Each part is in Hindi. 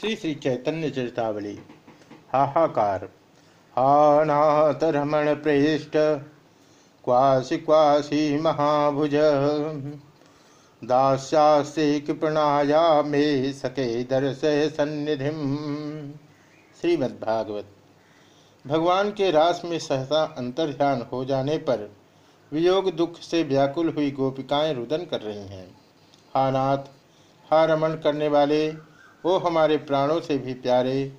श्री श्री चैतन्य चरितावली। हाहाकार। हा नाथ रमण प्रेष्ठ क्वासी क्वासी महाभुज। दास्यास्ते कृपणाया मे सके दर्शय सन्निधि श्रीमद्भागवत। भगवान के रास में सहसा अंतर्ध्यान हो जाने पर वियोग दुख से व्याकुल हुई गोपिकाएँ रुदन कर रही हैं। हा नाथ हा रमन करने वाले ओ हमारे प्राणों से भी प्यारे,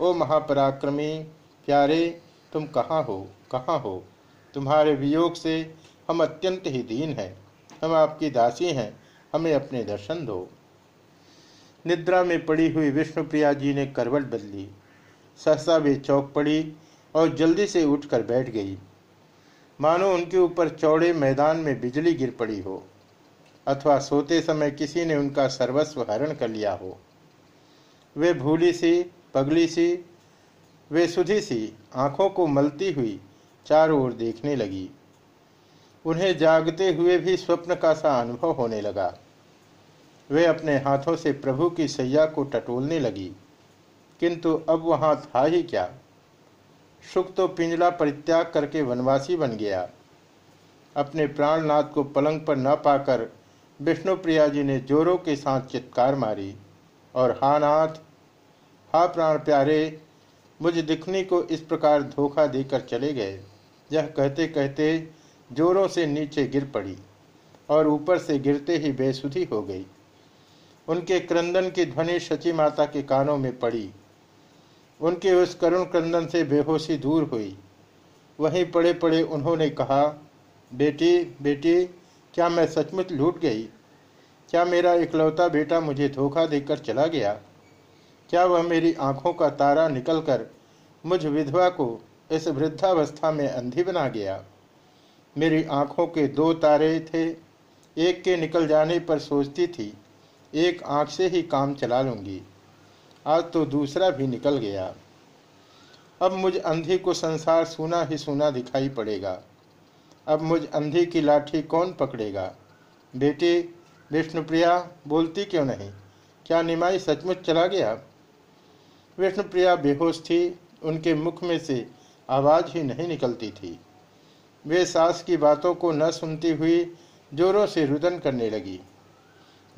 ओ महापराक्रमी, प्यारे, तुम कहाँ हो कहाँ हो? तुम्हारे वियोग से हम अत्यंत ही दीन हैं। हम आपकी दासी हैं, हमें अपने दर्शन दो। निद्रा में पड़ी हुई विष्णुप्रिया जी ने करवट बदली। सहसा वे चौक पड़ी और जल्दी से उठकर बैठ गई। मानो उनके ऊपर चौड़े मैदान में बिजली गिर पड़ी हो, अथवा सोते समय किसी ने उनका सर्वस्व हरण कर लिया हो। वे भूली सी, पगली सी, वे सुधी सी आँखों को मलती हुई चारों ओर देखने लगी। उन्हें जागते हुए भी स्वप्न का सा अनुभव होने लगा। वे अपने हाथों से प्रभु की सैया को टटोलने लगी। किंतु अब वहाँ था ही क्या? सुख तो पिंजला परित्याग करके वनवासी बन गया। अपने प्राणनाथ को पलंग पर न पाकर विष्णुप्रिया जी ने जोरों के साथ चित्कार मारी। और हा नाथ, हा प्राण प्यारे, मुझ दिखनी को इस प्रकार धोखा देकर चले गए। यह कहते कहते जोरों से नीचे गिर पड़ी और ऊपर से गिरते ही बेसुधी हो गई। उनके क्रंदन की ध्वनि शची माता के कानों में पड़ी। उनके उस करुण क्रंदन से बेहोशी दूर हुई। वहीं पड़े पड़े उन्होंने कहा, बेटी बेटी, क्या मैं सचमुच लूट गई? क्या मेरा इकलौता बेटा मुझे धोखा देकर चला गया? क्या वह मेरी आँखों का तारा निकलकर मुझ विधवा को इस वृद्धावस्था में अंधी बना गया? मेरी आँखों के दो तारे थे, एक के निकल जाने पर सोचती थी, एक आँख से ही काम चला लूँगी। आज तो दूसरा भी निकल गया। अब मुझ अंधी को संसार सुना ही सुना दिखाई पड़ेगा। अब मुझ अंधी की लाठी कौन पकड़ेगा? बेटी विष्णुप्रिया बोलती क्यों नहीं? क्या निमाई सचमुच चला गया? विष्णुप्रिया बेहोश थी, उनके मुख में से आवाज़ ही नहीं निकलती थी। वे सास की बातों को न सुनती हुई जोरों से रुदन करने लगी।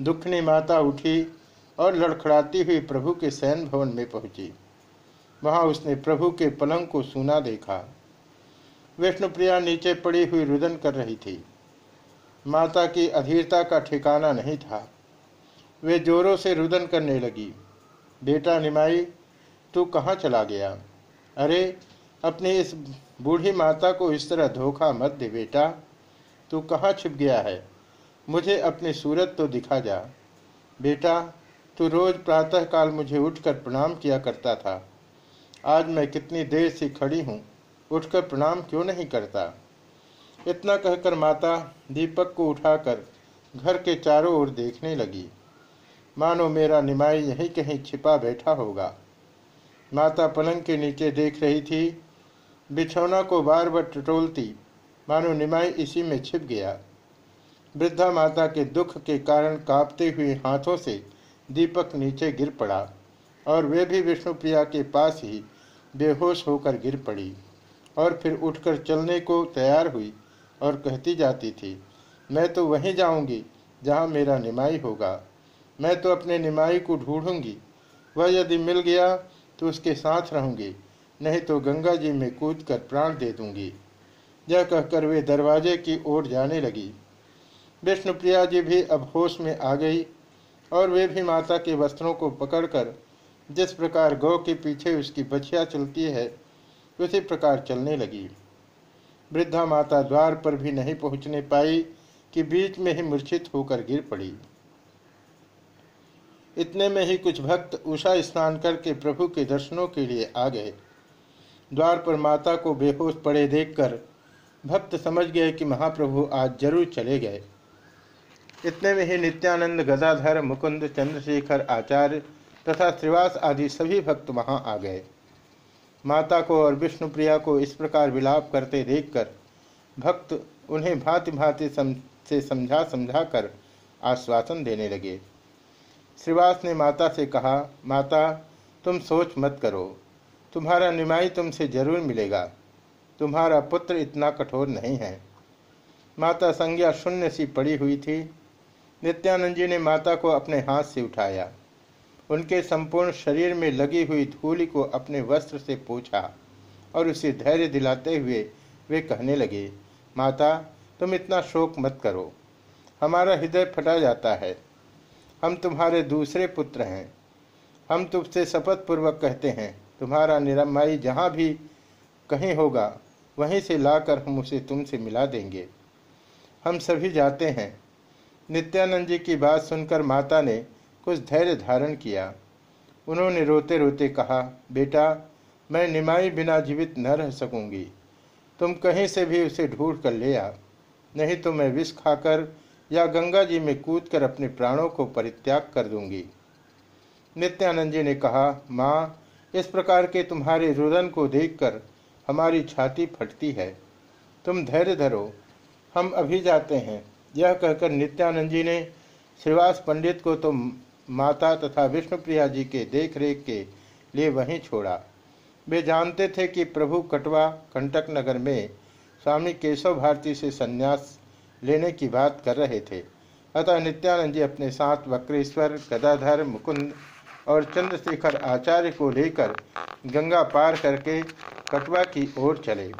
दुखनी माता उठी और लड़खड़ाती हुई प्रभु के सैन भवन में पहुँची। वहाँ उसने प्रभु के पलंग को सुना देखा। विष्णुप्रिया नीचे पड़ी हुई रुदन कर रही थी। माता की अधीरता का ठिकाना नहीं था। वे जोरों से रुदन करने लगी। बेटा निमाई, तू कहाँ चला गया? अरे, अपनी इस बूढ़ी माता को इस तरह धोखा मत दे बेटा। तू कहाँ छिप गया है? मुझे अपनी सूरत तो दिखा जा। बेटा, तू रोज प्रातःकाल मुझे उठकर प्रणाम किया करता था। आज मैं कितनी देर से खड़ी हूँ, उठकर प्रणाम क्यों नहीं करता? इतना कहकर माता दीपक को उठाकर घर के चारों ओर देखने लगी। मानो मेरा निमाई यहीं कहीं छिपा बैठा होगा। माता पलंग के नीचे देख रही थी, बिछौना को बार बार टटोलती, मानो निमाई इसी में छिप गया। वृद्धा माता के दुख के कारण कांपते हुए हाथों से दीपक नीचे गिर पड़ा और वे भी विष्णुप्रिया के पास ही बेहोश होकर गिर पड़ी और फिर उठकर चलने को तैयार हुई। और कहती जाती थी, मैं तो वहीं जाऊँगी जहाँ मेरा निमाई होगा। मैं तो अपने निमाई को ढूंढूँगी। वह यदि मिल गया तो उसके साथ रहूँगी, नहीं तो गंगा जी में कूद कर प्राण दे दूँगी। यह कहकर वे दरवाजे की ओर जाने लगी। विष्णुप्रिया जी भी अब होश में आ गई और वे भी माता के वस्त्रों को पकड़कर जिस प्रकार गौ के पीछे उसकी बछिया चलती है, उसी प्रकार चलने लगी। वृद्धा माता द्वार पर भी नहीं पहुँचने पाई कि बीच में ही मूर्छित होकर गिर पड़ी। इतने में ही कुछ भक्त उषा स्नान करके प्रभु के दर्शनों के लिए आ गए। द्वार पर माता को बेहोश पड़े देखकर भक्त समझ गए कि महाप्रभु आज ज़रूर चले गए। इतने में ही नित्यानंद गदाधर मुकुंद, चंद्रशेखर, आचार्य तथा श्रीवास आदि सभी भक्त वहाँ आ गए। माता को और विष्णुप्रिया को इस प्रकार विलाप करते देखकर भक्त उन्हें भांति भांति सम, से समझा समझा कर आश्वासन देने लगे। श्रीवास ने माता से कहा माता तुम सोच मत करो। तुम्हारा निमाई तुमसे ज़रूर मिलेगा। तुम्हारा पुत्र इतना कठोर नहीं है। माता संज्ञा शून्य सी पड़ी हुई थी। नित्यानंद जी ने माता को अपने हाथ से उठाया। उनके संपूर्ण शरीर में लगी हुई धूलि को अपने वस्त्र से पूछा और उसे धैर्य दिलाते हुए वे कहने लगे, माता, तुम इतना शोक मत करो। हमारा हृदय फटा जाता है। हम तुम्हारे दूसरे पुत्र हैं। हम तुमसे शपथ पूर्वक कहते हैं, तुम्हारा निरमाई जहाँ भी कहीं होगा, वहीं से लाकर हम उसे तुमसे मिला देंगे। हम सभी जाते हैं। नित्यानंद जी की बात सुनकर माता ने कुछ धैर्य धारण किया। उन्होंने रोते रोते कहा, बेटा, मैं निमाई बिना जीवित न रह सकूँगी। तुम कहीं से भी उसे ढूंढ कर ले आ। नहीं तो मैं विष खाकर या गंगा जी में कूद कर अपने प्राणों को परित्याग कर दूँगी। नित्यानंद जी ने कहा, माँ, इस प्रकार के तुम्हारे रुदन को देखकर हमारी छाती फटती है। तुम धैर्य धरो। हम अभी जाते हैं। यह कहकर नित्यानंद जी ने श्रीवास पंडित को तो माता तथा विष्णुप्रिया जी के देख रेख के लिए वहीं छोड़ा। वे जानते थे कि प्रभु कटवा कंटक नगर में स्वामी केशव भारती से संन्यास लेने की बात कर रहे थे। अतः नित्यानंद जी अपने साथ वक्रेश्वर, गदाधर, मुकुंद और चंद्रशेखर आचार्य को लेकर गंगा पार करके कटवा की ओर चले।